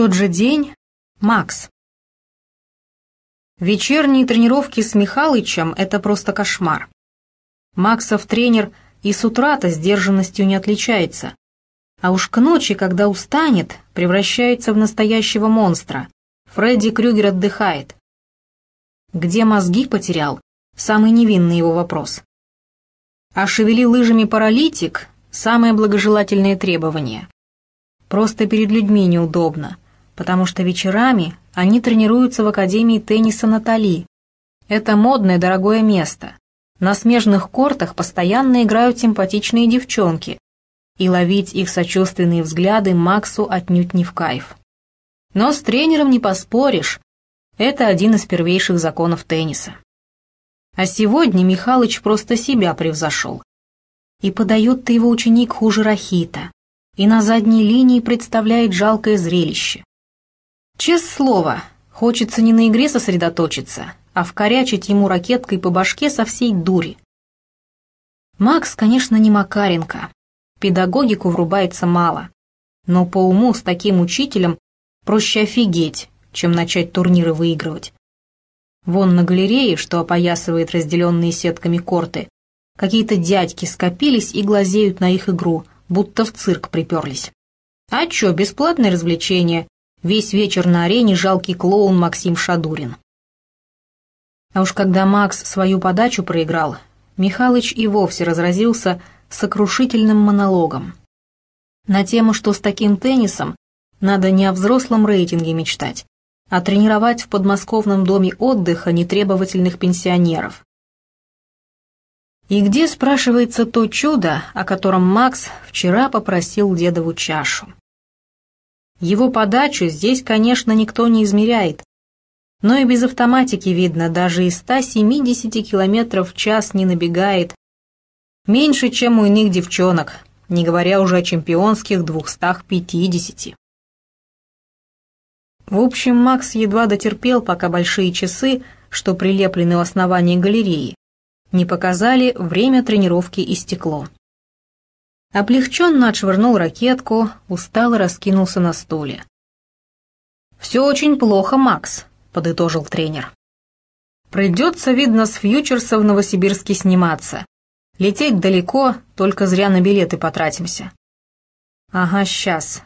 тот же день Макс. Вечерние тренировки с Михалычем — это просто кошмар. Максов тренер и с утра-то сдержанностью не отличается. А уж к ночи, когда устанет, превращается в настоящего монстра. Фредди Крюгер отдыхает. Где мозги потерял? Самый невинный его вопрос. А шевели лыжами паралитик – самое благожелательное требование. Просто перед людьми неудобно, потому что вечерами они тренируются в Академии тенниса Натали. Это модное дорогое место. На смежных кортах постоянно играют симпатичные девчонки, и ловить их сочувственные взгляды Максу отнюдь не в кайф. Но с тренером не поспоришь, это один из первейших законов тенниса. А сегодня Михалыч просто себя превзошел. И подает-то его ученик хуже Рахита, и на задней линии представляет жалкое зрелище. Честное слово, хочется не на игре сосредоточиться, а вкорячить ему ракеткой по башке со всей дури. Макс, конечно, не Макаренко. Педагогику врубается мало. Но по уму с таким учителем проще офигеть, чем начать турниры выигрывать. Вон на галерее, что опоясывает разделенные сетками корты, какие-то дядьки скопились и глазеют на их игру, будто в цирк приперлись. А чё, бесплатное развлечение, Весь вечер на арене жалкий клоун Максим Шадурин. А уж когда Макс свою подачу проиграл, Михалыч и вовсе разразился сокрушительным монологом. На тему, что с таким теннисом надо не о взрослом рейтинге мечтать, а тренировать в подмосковном доме отдыха нетребовательных пенсионеров. И где, спрашивается, то чудо, о котором Макс вчера попросил дедову чашу? Его подачу здесь, конечно, никто не измеряет. Но и без автоматики видно, даже и 170 км в час не набегает. Меньше, чем у иных девчонок, не говоря уже о чемпионских 250. В общем, Макс едва дотерпел, пока большие часы, что прилеплены у основания галереи, не показали время тренировки и стекло. Облегченно отшвырнул ракетку, устало раскинулся на стуле. «Все очень плохо, Макс», — подытожил тренер. «Придется, видно, с фьючерса в Новосибирске сниматься. Лететь далеко, только зря на билеты потратимся». «Ага, сейчас».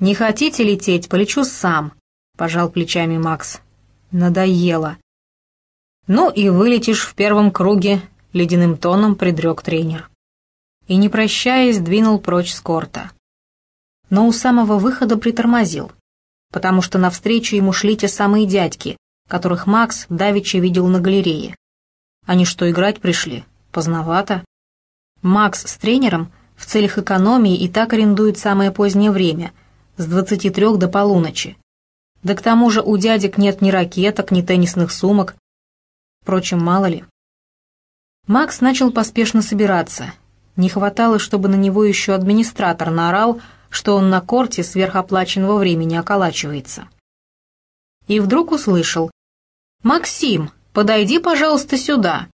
«Не хотите лететь, полечу сам», — пожал плечами Макс. «Надоело». «Ну и вылетишь в первом круге», — ледяным тоном предрек тренер и, не прощаясь, двинул прочь с корта. Но у самого выхода притормозил, потому что навстречу ему шли те самые дядьки, которых Макс давеча видел на галерее. Они что, играть пришли? Поздновато. Макс с тренером в целях экономии и так арендует самое позднее время, с 23 до полуночи. Да к тому же у дядек нет ни ракеток, ни теннисных сумок. Впрочем, мало ли. Макс начал поспешно собираться, не хватало, чтобы на него еще администратор наорал, что он на корте сверхоплаченного времени околачивается. И вдруг услышал «Максим, подойди, пожалуйста, сюда».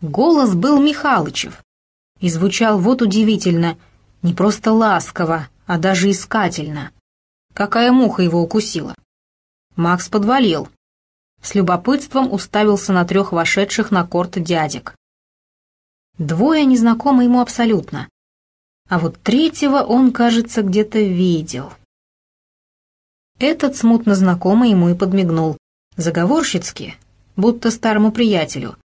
Голос был Михалычев и звучал вот удивительно, не просто ласково, а даже искательно. Какая муха его укусила. Макс подвалил. С любопытством уставился на трех вошедших на корт дядек. Двое незнакомы ему абсолютно. А вот третьего он, кажется, где-то видел. Этот смутно знакомый ему и подмигнул. Заговорщицки, будто старому приятелю.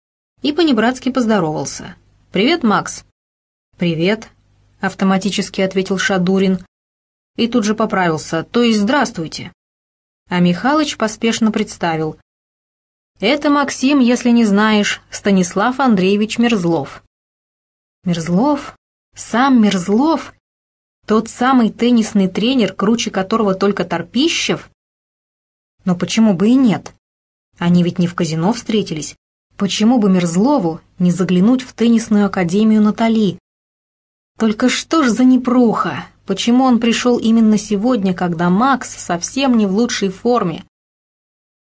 И понебратски поздоровался. «Привет, Макс». «Привет», — автоматически ответил Шадурин. И тут же поправился, то есть «здравствуйте». А Михалыч поспешно представил. «Это Максим, если не знаешь, Станислав Андреевич Мерзлов». Мерзлов? Сам Мерзлов? Тот самый теннисный тренер, круче которого только Торпищев? Но почему бы и нет? Они ведь не в казино встретились. Почему бы Мерзлову не заглянуть в теннисную академию Натали? Только что ж за непруха? Почему он пришел именно сегодня, когда Макс совсем не в лучшей форме?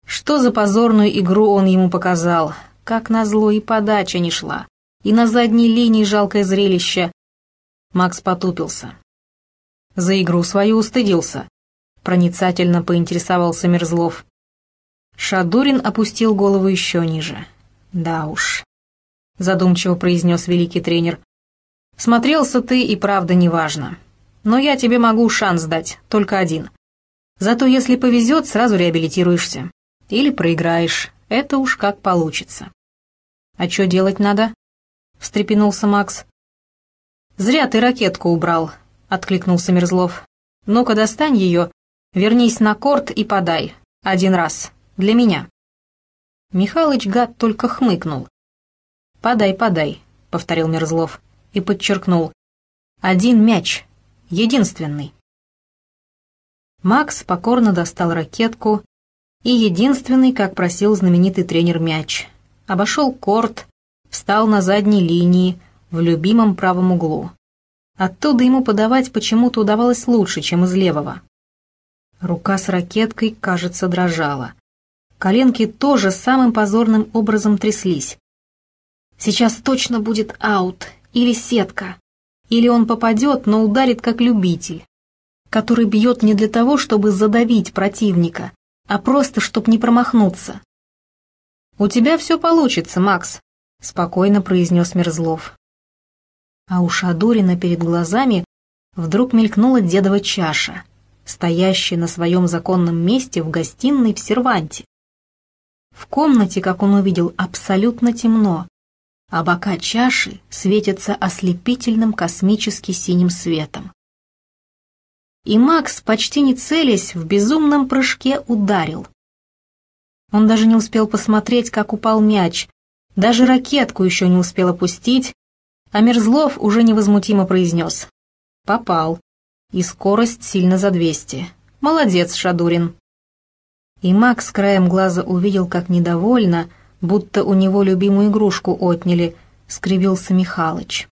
Что за позорную игру он ему показал? Как назло и подача не шла и на задней линии жалкое зрелище. Макс потупился. За игру свою устыдился. — проницательно поинтересовался Мерзлов. Шадурин опустил голову еще ниже. «Да уж», — задумчиво произнес великий тренер. «Смотрелся ты и правда неважно. Но я тебе могу шанс дать, только один. Зато если повезет, сразу реабилитируешься. Или проиграешь, это уж как получится». «А что делать надо?» — встрепенулся Макс. «Зря ты ракетку убрал», — откликнулся Мерзлов. «Ну-ка достань ее, вернись на корт и подай. Один раз. Для меня». Михалыч гад только хмыкнул. «Подай, подай», — повторил Мерзлов и подчеркнул. «Один мяч. Единственный». Макс покорно достал ракетку и единственный, как просил знаменитый тренер, мяч. Обошел корт, встал на задней линии, в любимом правом углу. Оттуда ему подавать почему-то удавалось лучше, чем из левого. Рука с ракеткой, кажется, дрожала. Коленки тоже самым позорным образом тряслись. Сейчас точно будет аут или сетка. Или он попадет, но ударит как любитель, который бьет не для того, чтобы задавить противника, а просто, чтобы не промахнуться. «У тебя все получится, Макс», — спокойно произнес Мерзлов. А у Шадурина перед глазами вдруг мелькнула дедова чаша, стоящая на своем законном месте в гостиной в серванте. В комнате, как он увидел, абсолютно темно, а бока чаши светятся ослепительным космически синим светом. И Макс, почти не целясь, в безумном прыжке ударил. Он даже не успел посмотреть, как упал мяч, даже ракетку еще не успел опустить, а Мерзлов уже невозмутимо произнес. «Попал. И скорость сильно за двести. Молодец, Шадурин». И Макс краем глаза увидел, как недовольно, будто у него любимую игрушку отняли, скривился Михалыч.